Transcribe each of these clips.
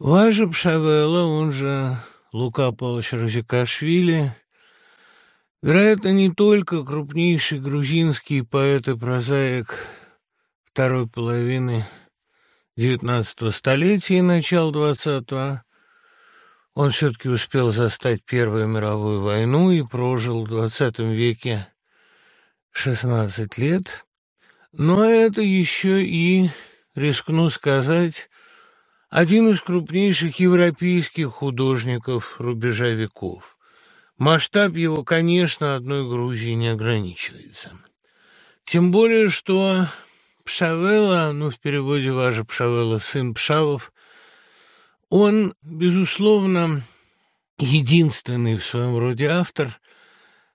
Важа Пшавелла, он же Лука Павлович Розикашвили, вероятно, не только крупнейший грузинский поэт и прозаик второй половины XIX столетия и начала XX, он все-таки успел застать Первую мировую войну и прожил в XX веке 16 лет, но это еще и, рискну сказать, один из крупнейших европейских художников рубежа веков. Масштаб его, конечно, одной Грузии не ограничивается. Тем более, что Пшавела, ну, в переводе Важа Пшавела, сын Пшавов, он, безусловно, единственный в своем роде автор,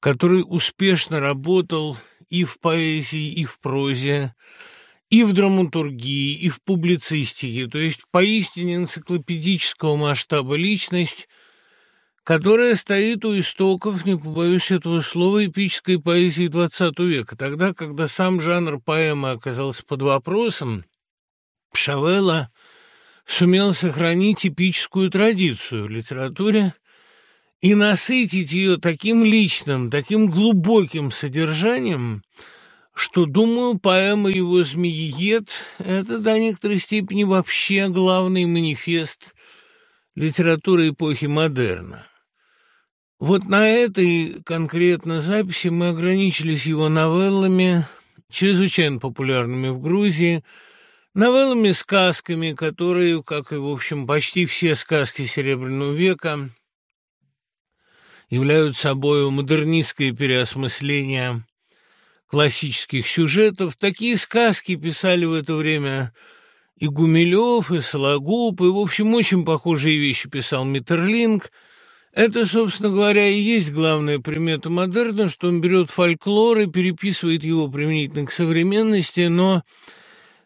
который успешно работал и в поэзии, и в прозе, и в драматургии, и в публицистике, то есть поистине энциклопедического масштаба личность, которая стоит у истоков, не побоюсь этого слова, эпической поэзии XX века. Тогда, когда сам жанр поэмы оказался под вопросом, Пшавелла сумел сохранить эпическую традицию в литературе и насытить ее таким личным, таким глубоким содержанием – что, думаю, поэма его «Змеиед» — это до некоторой степени вообще главный манифест литературы эпохи модерна. Вот на этой конкретно записи мы ограничились его новеллами, чрезвычайно популярными в Грузии, новеллами-сказками, которые, как и, в общем, почти все сказки Серебряного века, являются собой модернистское переосмысление классических сюжетов. Такие сказки писали в это время и Гумилев, и Сологуб, и, в общем, очень похожие вещи писал Миттерлинг. Это, собственно говоря, и есть главная примета модерна, что он берет фольклор и переписывает его применительно к современности, но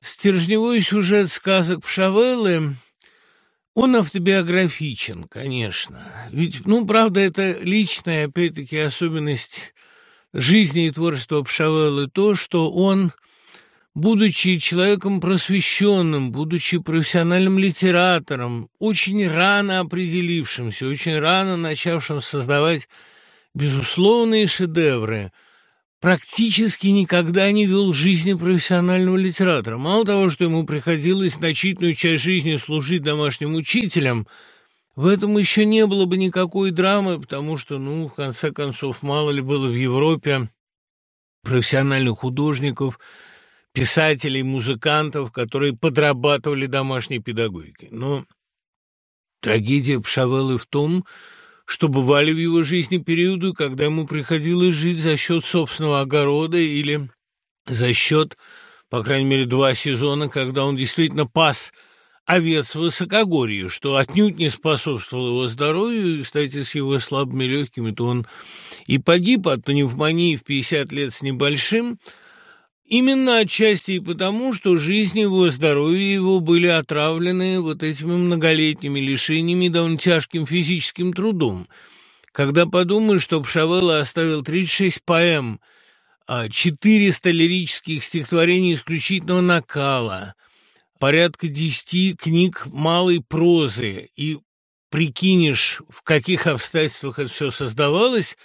стержневой сюжет сказок Пшавеллы, он автобиографичен, конечно. Ведь, ну, правда, это личная, опять-таки, особенность жизни и творчества Пшавеллы то, что он, будучи человеком просвещенным, будучи профессиональным литератором, очень рано определившимся, очень рано начавшим создавать безусловные шедевры, практически никогда не вел жизни профессионального литератора. Мало того, что ему приходилось значительную часть жизни служить домашним учителем – в этом еще не было бы никакой драмы, потому что, ну, в конце концов, мало ли было в Европе профессиональных художников, писателей, музыкантов, которые подрабатывали домашней педагогикой. Но трагедия Пшавеллы в том, что бывали в его жизни периоды, когда ему приходилось жить за счет собственного огорода или за счет, по крайней мере, два сезона, когда он действительно пас – овец высокогорье, что отнюдь не способствовало его здоровью, и, кстати, с его слабыми легкими, то он и погиб от пневмонии в 50 лет с небольшим, именно отчасти и потому, что жизнь его, здоровье его были отравлены вот этими многолетними лишениями довольно тяжким физическим трудом. Когда подумаешь, что Пшавелла оставил 36 поэм, 400 а лирических стихотворений исключительного накала, порядка десяти книг малой прозы, и прикинешь, в каких обстоятельствах это все создавалось,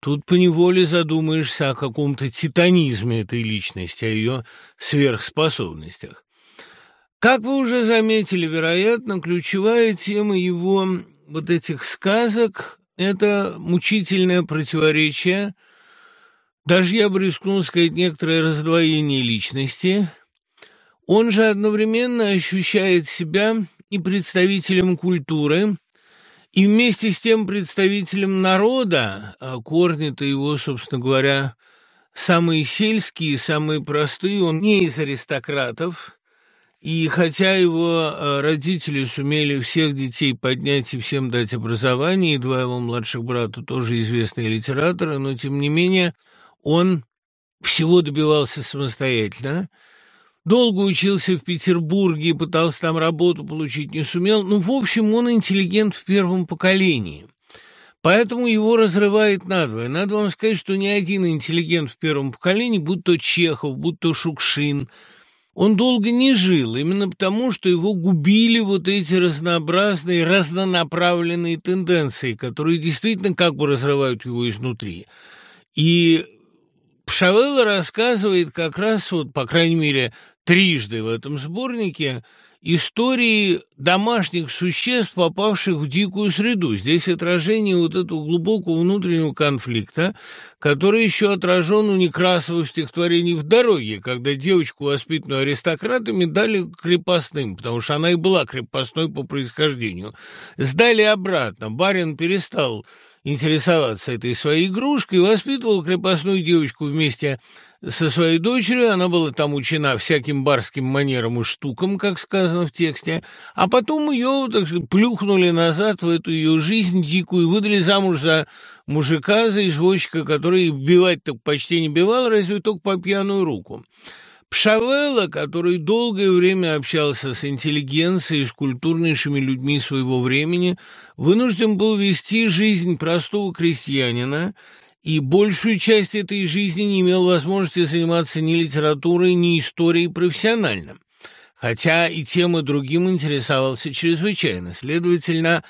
тут поневоле задумаешься о каком-то титанизме этой личности, о ее сверхспособностях. Как вы уже заметили, вероятно, ключевая тема его вот этих сказок – это мучительное противоречие, даже я бы рискнул сказать, некоторое раздвоение личности – он же одновременно ощущает себя и представителем культуры, и вместе с тем представителем народа, а корни-то его, собственно говоря, самые сельские, самые простые, он не из аристократов, и хотя его а, родители сумели всех детей поднять и всем дать образование, и два его младших брата тоже известные литераторы, но тем не менее он всего добивался самостоятельно – Долго учился в Петербурге, пытался там работу получить, не сумел. Ну, в общем, он интеллигент в первом поколении. Поэтому его разрывает надвое. Надо вам сказать, что ни один интеллигент в первом поколении, будь то Чехов, будь то Шукшин, он долго не жил, именно потому, что его губили вот эти разнообразные, разнонаправленные тенденции, которые действительно как бы разрывают его изнутри. И Пшавелла рассказывает как раз, вот, по крайней мере, трижды в этом сборнике истории домашних существ, попавших в дикую среду. Здесь отражение вот этого глубокого внутреннего конфликта, который еще отражен у Некрасова в стихотворении «В дороге», когда девочку, воспитанную аристократами, дали крепостным, потому что она и была крепостной по происхождению. Сдали обратно. Барин перестал интересоваться этой своей игрушкой, воспитывал крепостную девочку вместе со своей дочерью, она была там учена всяким барским манерам и штукам, как сказано в тексте, а потом ее, так сказать, плюхнули назад в эту ее жизнь дикую и выдали замуж за мужика, за извозчика, который бивать-то почти не бивал, разве только по пьяную руку. Пшавелла, который долгое время общался с интеллигенцией, с культурнейшими людьми своего времени, вынужден был вести жизнь простого крестьянина и большую часть этой жизни не имел возможности заниматься ни литературой, ни историей профессионально, хотя и тем и другим интересовался чрезвычайно. Следовательно,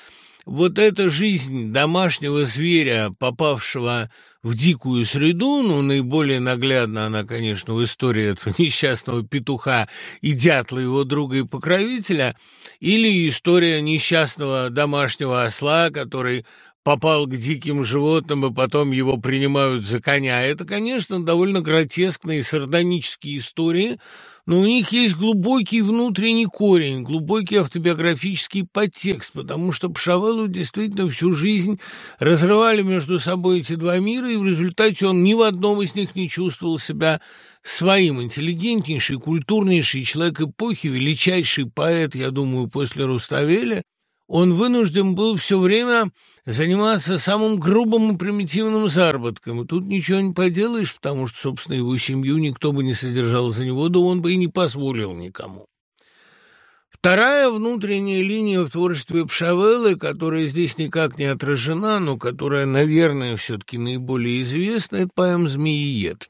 вот эта жизнь домашнего зверя, попавшего в дикую среду, ну, наиболее наглядно она, конечно, в истории этого несчастного петуха и дятла его друга и покровителя, или история несчастного домашнего осла, который попал к диким животным, и потом его принимают за коня. Это, конечно, довольно гротескные сардонические истории, но у них есть глубокий внутренний корень, глубокий автобиографический подтекст, потому что Пшавеллу действительно всю жизнь разрывали между собой эти два мира, и в результате он ни в одном из них не чувствовал себя своим. Интеллигентнейший, культурнейший человек эпохи, величайший поэт, я думаю, после Руставеля, он вынужден был все время заниматься самым грубым и примитивным заработком, и тут ничего не поделаешь, потому что, собственно, его семью никто бы не содержал за него, да он бы и не позволил никому. Вторая внутренняя линия в творчестве Пшавеллы, которая здесь никак не отражена, но которая, наверное, все-таки наиболее известна, это поэм «Змеиед».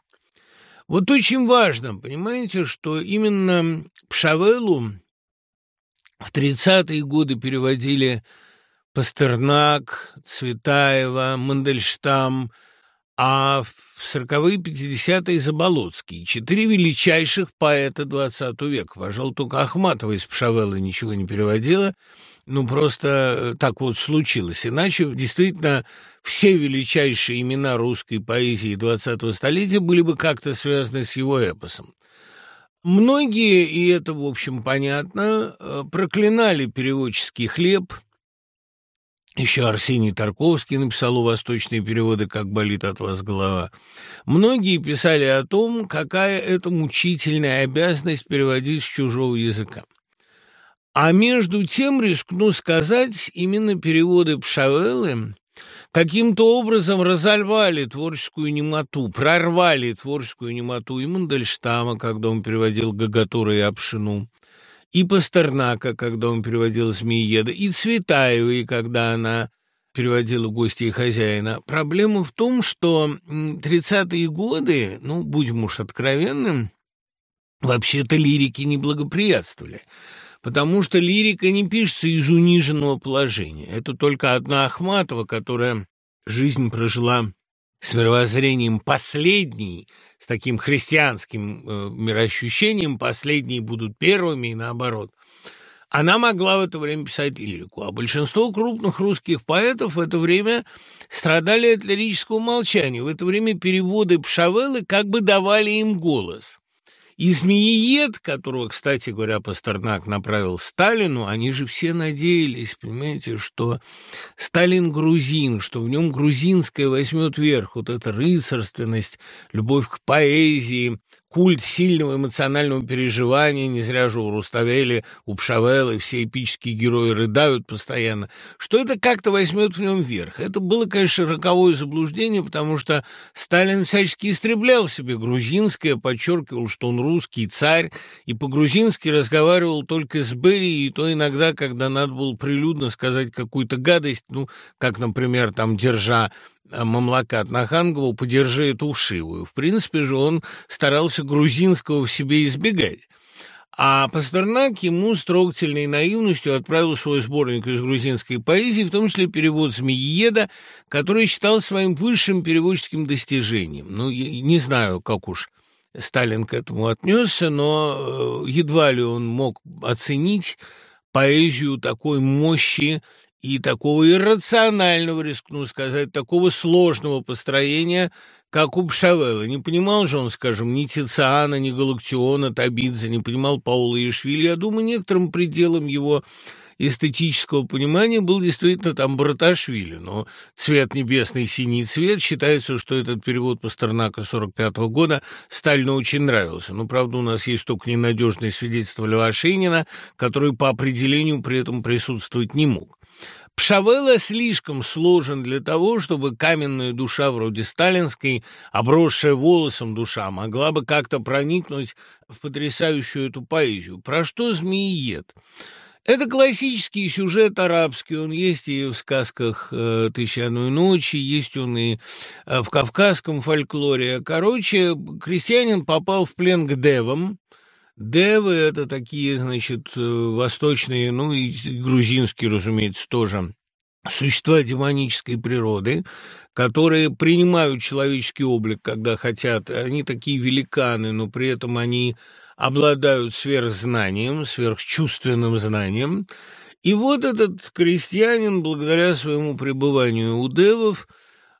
Вот очень важно, понимаете, что именно Пшавеллу в 30-е годы переводили Пастернак, Цветаева, Мандельштам, а в 40-е, 50-е Заболоцкий. Четыре величайших поэта XX века. Пожалуй, только Ахматова из Пшавелла ничего не переводила. Ну, просто э, так вот случилось. Иначе, действительно, все величайшие имена русской поэзии 20-го столетия были бы как-то связаны с его эпосом. Многие, и это, в общем, понятно, э, проклинали переводческий хлеб – еще Арсений Тарковский написал у восточные переводы «Как болит от вас голова». Многие писали о том, какая это мучительная обязанность переводить с чужого языка. А между тем, рискну сказать, именно переводы Пшавеллы каким-то образом разорвали творческую немоту, прорвали творческую немоту и Мандельштама, когда он переводил Гагатура и Обшину, и Пастернака, когда он переводил «Змееда», и Цветаевой, когда она переводила «Гости и хозяина». Проблема в том, что 30-е годы, ну, будем уж откровенным, вообще-то лирики не благоприятствовали, потому что лирика не пишется из униженного положения. Это только одна Ахматова, которая жизнь прожила с мировоззрением последней, с таким христианским э, мироощущением, последние будут первыми и наоборот. Она могла в это время писать лирику, а большинство крупных русских поэтов в это время страдали от лирического молчания. В это время переводы Пшавеллы как бы давали им голос. И змеиед, которого, кстати говоря, Пастернак направил Сталину, они же все надеялись, понимаете, что Сталин грузин, что в нем грузинское возьмет верх, вот эта рыцарственность, любовь к поэзии, культ сильного эмоционального переживания, не зря же у Руставели, у Пшавеллы все эпические герои рыдают постоянно, что это как-то возьмет в нем верх. Это было, конечно, роковое заблуждение, потому что Сталин всячески истреблял в себе грузинское, подчеркивал, что он русский царь, и по-грузински разговаривал только с Берией, и то иногда, когда надо было прилюдно сказать какую-то гадость, ну, как, например, там, держа Мамлакат Нахангову «Подержи эту вшивую». В принципе же он старался грузинского в себе избегать. А Пастернак ему с трогательной наивностью отправил свой сборник из грузинской поэзии, в том числе перевод «Змеиеда», который считал своим высшим переводческим достижением. Ну, не знаю, как уж Сталин к этому отнесся, но э, едва ли он мог оценить поэзию такой мощи и такого иррационального, рискну сказать, такого сложного построения, как у Пшавелла. Не понимал же он, скажем, ни Тициана, ни Галактиона, Табидзе, не понимал Паула Ишвили. Я думаю, некоторым пределом его эстетического понимания был действительно там Браташвили, но «Цвет небесный, синий цвет» считается, что этот перевод Пастернака 45 -го года Сталину очень нравился. Но, правда, у нас есть только ненадежное свидетельство Льва Шейнина, который по определению при этом присутствовать не мог. Пшавелла слишком сложен для того, чтобы каменная душа вроде сталинской, обросшая волосом душа, могла бы как-то проникнуть в потрясающую эту поэзию. Про что змеиед? Это классический сюжет арабский, он есть и в сказках э, «Тысяча одной ночи», есть он и э, в кавказском фольклоре. Короче, крестьянин попал в плен к девам. Девы – это такие, значит, э, восточные, ну и грузинские, разумеется, тоже существа демонической природы, которые принимают человеческий облик, когда хотят. Они такие великаны, но при этом они обладают сверхзнанием, сверхчувственным знанием. И вот этот крестьянин, благодаря своему пребыванию у девов,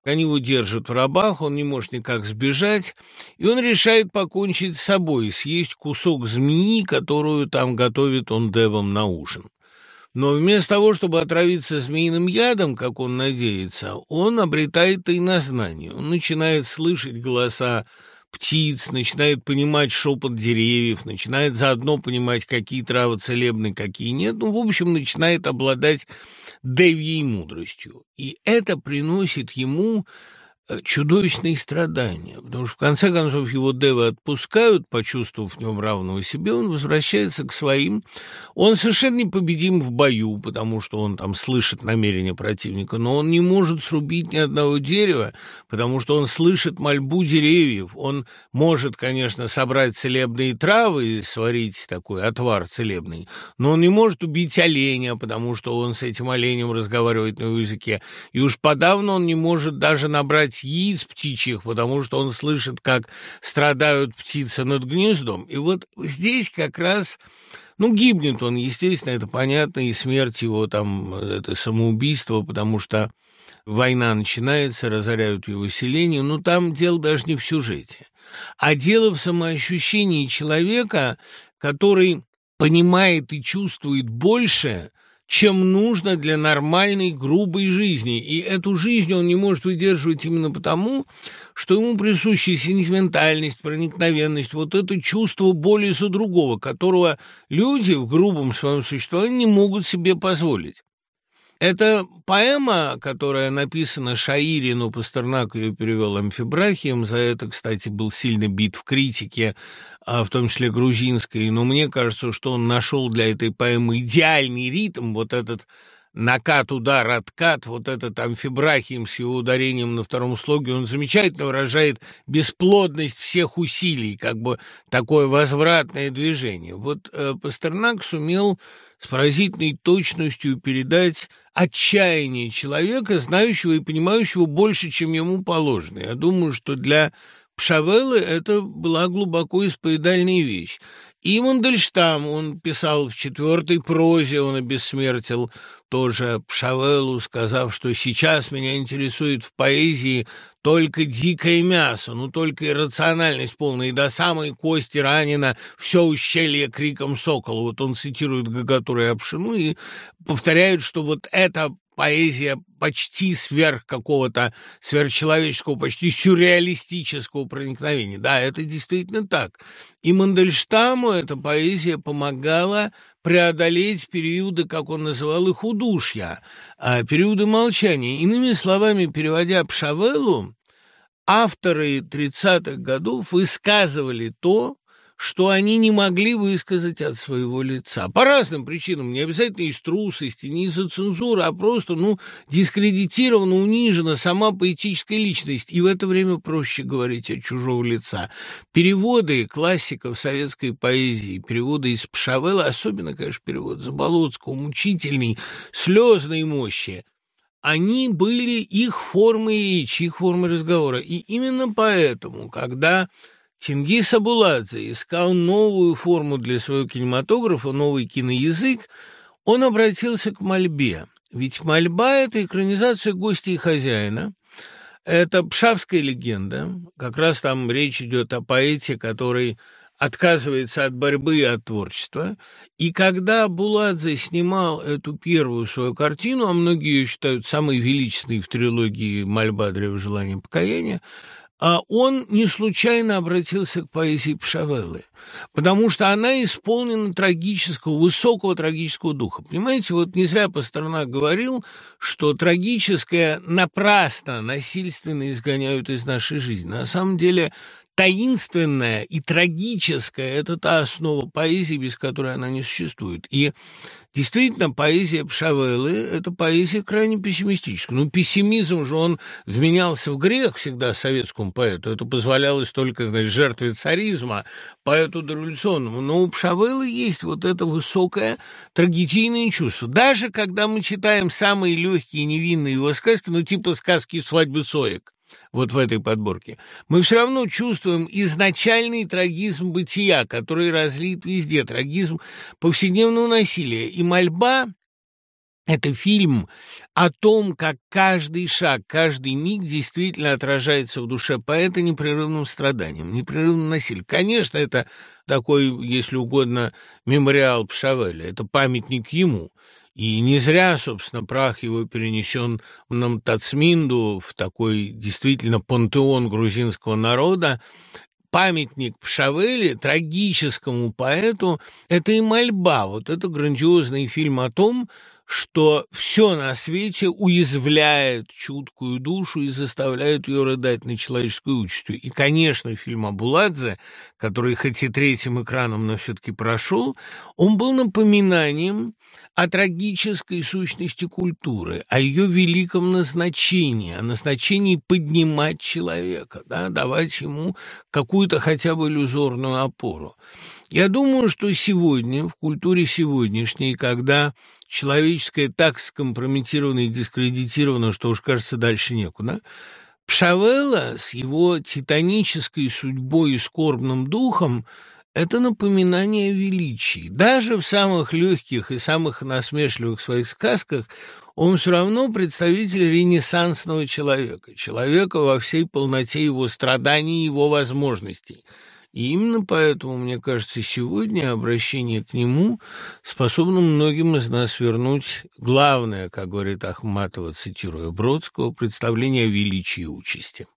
они его держат в рабах, он не может никак сбежать, и он решает покончить с собой, съесть кусок змеи, которую там готовит он девам на ужин. Но вместо того, чтобы отравиться змеиным ядом, как он надеется, он обретает инознание. Он начинает слышать голоса птиц, начинает понимать шепот деревьев, начинает заодно понимать, какие травы целебны, какие нет. Ну, в общем, начинает обладать девьей мудростью. И это приносит ему чудовищные страдания, потому что в конце концов его девы отпускают, почувствовав в нем равного себе, он возвращается к своим. Он совершенно непобедим в бою, потому что он там слышит намерения противника, но он не может срубить ни одного дерева, потому что он слышит мольбу деревьев. Он может, конечно, собрать целебные травы и сварить такой отвар целебный, но он не может убить оленя, потому что он с этим оленем разговаривает на языке, и уж подавно он не может даже набрать класть яиц птичьих, потому что он слышит, как страдают птицы над гнездом. И вот здесь как раз... Ну, гибнет он, естественно, это понятно, и смерть его там, это самоубийство, потому что война начинается, разоряют его селение, но там дело даже не в сюжете, а дело в самоощущении человека, который понимает и чувствует больше, чем нужно для нормальной грубой жизни. И эту жизнь он не может выдерживать именно потому, что ему присуща сентиментальность, проникновенность, вот это чувство боли за другого, которого люди в грубом своем существовании не могут себе позволить. Это поэма, которая написана Шаири, но Пастернак ее перевел амфибрахием, за это, кстати, был сильно бит в критике, а в том числе грузинской, но мне кажется, что он нашел для этой поэмы идеальный ритм, вот этот накат, удар, откат, вот этот амфибрахием с его ударением на втором слоге, он замечательно выражает бесплодность всех усилий, как бы такое возвратное движение. Вот э, Пастернак сумел с поразительной точностью передать отчаяние человека, знающего и понимающего больше, чем ему положено. Я думаю, что для Пшавеллы это была глубоко исповедальная вещь. И Мандельштам, он писал в четвертой прозе, он обессмертил тоже Пшавеллу, сказав, что сейчас меня интересует в поэзии только дикое мясо, ну только иррациональность полная, и до самой кости ранена все ущелье криком сокола. Вот он цитирует Гагатура и Апшину и повторяет, что вот это поэзия почти сверх какого-то сверхчеловеческого, почти сюрреалистического проникновения. Да, это действительно так. И Мандельштаму эта поэзия помогала преодолеть периоды, как он называл их, удушья, а периоды молчания. Иными словами, переводя Пшавеллу, авторы 30-х годов высказывали то, что они не могли высказать от своего лица. По разным причинам, не обязательно из трусости, не из-за цензуры, а просто, ну, дискредитирована, унижена сама поэтическая личность. И в это время проще говорить от чужого лица. Переводы классиков советской поэзии, переводы из Пшавела, особенно, конечно, перевод Заболоцкого, мучительный, слезной мощи, они были их формой речи, их формой разговора. И именно поэтому, когда Чингис Абуладзе искал новую форму для своего кинематографа, новый киноязык, он обратился к мольбе. Ведь мольба – это экранизация гостя и хозяина. Это пшавская легенда. Как раз там речь идет о поэте, который отказывается от борьбы и от творчества. И когда Буладзе снимал эту первую свою картину, а многие ее считают самой величественной в трилогии «Мольба, древо желания, покаяния», а он не случайно обратился к поэзии Пшавеллы, потому что она исполнена трагического, высокого трагического духа. Понимаете, вот не зря Пастернак говорил, что трагическое напрасно, насильственно изгоняют из нашей жизни. На самом деле таинственное и трагическое – это та основа поэзии, без которой она не существует. И действительно, поэзия Пшавеллы – это поэзия крайне пессимистическая. Ну, пессимизм же он вменялся в грех всегда советскому поэту. Это позволялось только, значит, жертве царизма, поэту дореволюционному. Но у Пшавеллы есть вот это высокое трагедийное чувство. Даже когда мы читаем самые легкие невинные его сказки, ну, типа сказки «Свадьбы Соек», вот в этой подборке, мы все равно чувствуем изначальный трагизм бытия, который разлит везде, трагизм повседневного насилия. И «Мольба» — это фильм о том, как каждый шаг, каждый миг действительно отражается в душе поэта непрерывным страданием, непрерывным насилием. Конечно, это такой, если угодно, мемориал Пшавеля, это памятник ему — и не зря, собственно, прах его перенесен в Намтацминду, в такой действительно пантеон грузинского народа. Памятник Пшавели, трагическому поэту, это и мольба. Вот это грандиозный фильм о том, что все на свете уязвляет чуткую душу и заставляет ее рыдать на человеческую участью. И, конечно, фильм Абуладзе, который хоть и третьим экраном, но все-таки прошел, он был напоминанием о трагической сущности культуры, о ее великом назначении, о назначении поднимать человека, да, давать ему какую-то хотя бы иллюзорную опору. Я думаю, что сегодня, в культуре сегодняшней, когда человеческое так скомпрометировано и дискредитировано, что уж кажется дальше некуда, Пшавелла с его титанической судьбой и скорбным духом – это напоминание величии. Даже в самых легких и самых насмешливых своих сказках он все равно представитель ренессансного человека, человека во всей полноте его страданий и его возможностей – и именно поэтому, мне кажется, сегодня обращение к нему способно многим из нас вернуть главное, как говорит Ахматова, цитируя Бродского, представление о величии участи.